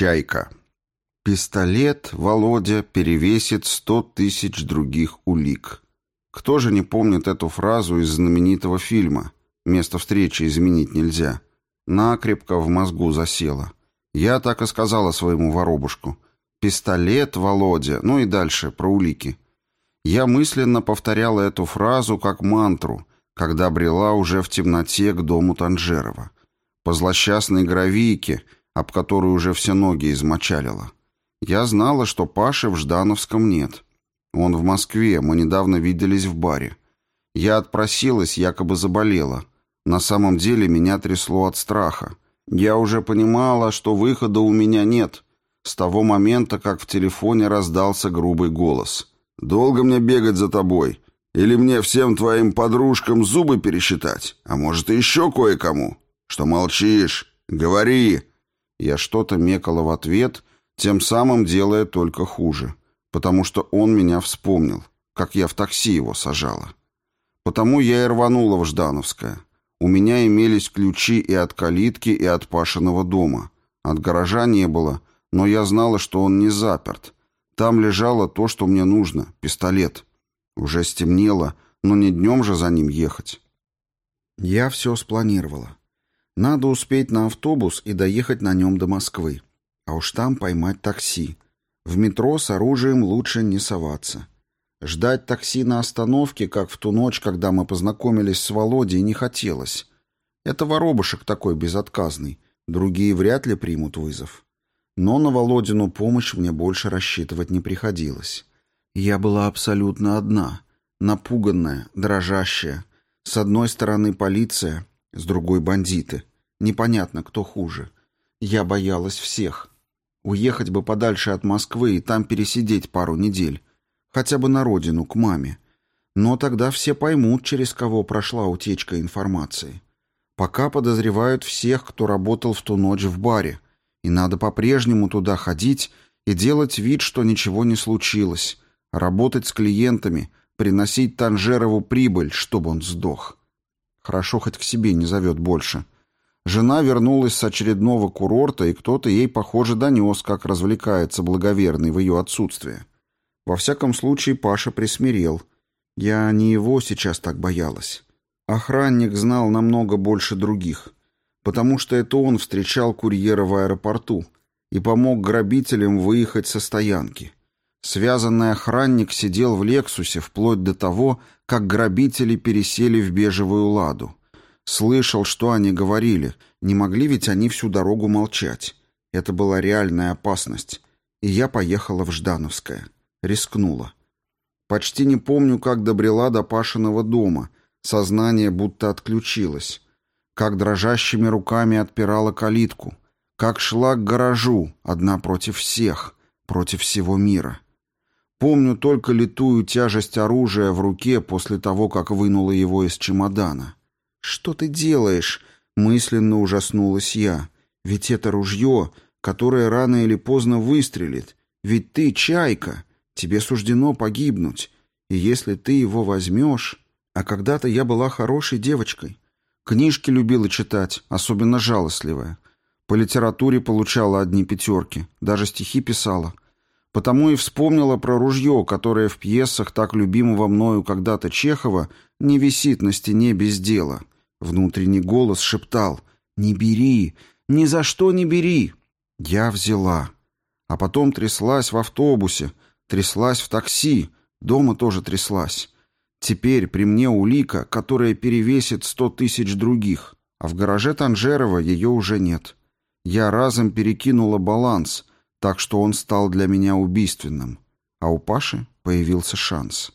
Чайка. Пистолет Володя перевесит сто тысяч других улик. Кто же не помнит эту фразу из знаменитого фильма «Место встречи изменить нельзя»? Накрепко в мозгу засела. Я так и сказала своему воробушку. «Пистолет, Володя», ну и дальше, про улики. Я мысленно повторяла эту фразу как мантру, когда брела уже в темноте к дому Танжерова. По злосчастной гравийке — об которую уже все ноги измочалило. Я знала, что Паши в Ждановском нет. Он в Москве, мы недавно виделись в баре. Я отпросилась, якобы заболела. На самом деле меня трясло от страха. Я уже понимала, что выхода у меня нет. С того момента, как в телефоне раздался грубый голос. «Долго мне бегать за тобой? Или мне всем твоим подружкам зубы пересчитать? А может, и еще кое-кому? Что молчишь? Говори!» Я что-то мекала в ответ, тем самым делая только хуже, потому что он меня вспомнил, как я в такси его сажала. Потому я и рванула в Ждановское. У меня имелись ключи и от калитки, и от Пашиного дома. От гаража не было, но я знала, что он не заперт. Там лежало то, что мне нужно — пистолет. Уже стемнело, но не днем же за ним ехать. Я все спланировала. Надо успеть на автобус и доехать на нем до Москвы. А уж там поймать такси. В метро с оружием лучше не соваться. Ждать такси на остановке, как в ту ночь, когда мы познакомились с Володей, не хотелось. Это воробушек такой безотказный. Другие вряд ли примут вызов. Но на Володину помощь мне больше рассчитывать не приходилось. Я была абсолютно одна, напуганная, дрожащая. С одной стороны полиция, с другой бандиты. Непонятно, кто хуже. Я боялась всех. Уехать бы подальше от Москвы и там пересидеть пару недель. Хотя бы на родину, к маме. Но тогда все поймут, через кого прошла утечка информации. Пока подозревают всех, кто работал в ту ночь в баре. И надо по-прежнему туда ходить и делать вид, что ничего не случилось. Работать с клиентами, приносить Танжерову прибыль, чтобы он сдох. Хорошо, хоть к себе не зовет больше. Жена вернулась с очередного курорта, и кто-то ей, похоже, донес, как развлекается благоверный в ее отсутствие. Во всяком случае, Паша присмирел. Я не его сейчас так боялась. Охранник знал намного больше других, потому что это он встречал курьера в аэропорту и помог грабителям выехать со стоянки. Связанный охранник сидел в «Лексусе» вплоть до того, как грабители пересели в бежевую «Ладу». Слышал, что они говорили, не могли ведь они всю дорогу молчать. Это была реальная опасность. И я поехала в Ждановское. Рискнула. Почти не помню, как добрела до Пашиного дома. Сознание будто отключилось. Как дрожащими руками отпирала калитку. Как шла к гаражу, одна против всех, против всего мира. Помню только литую тяжесть оружия в руке после того, как вынула его из чемодана. «Что ты делаешь?» — мысленно ужаснулась я. «Ведь это ружье, которое рано или поздно выстрелит. Ведь ты чайка, тебе суждено погибнуть. И если ты его возьмешь...» А когда-то я была хорошей девочкой. Книжки любила читать, особенно жалостливая. По литературе получала одни пятерки, даже стихи писала. Потому и вспомнила про ружье, которое в пьесах так любимого мною когда-то Чехова не висит на стене без дела. Внутренний голос шептал «Не бери! Ни за что не бери!» Я взяла. А потом тряслась в автобусе, тряслась в такси, дома тоже тряслась. Теперь при мне улика, которая перевесит сто тысяч других, а в гараже Танжерова ее уже нет. Я разом перекинула баланс — так что он стал для меня убийственным, а у Паши появился шанс.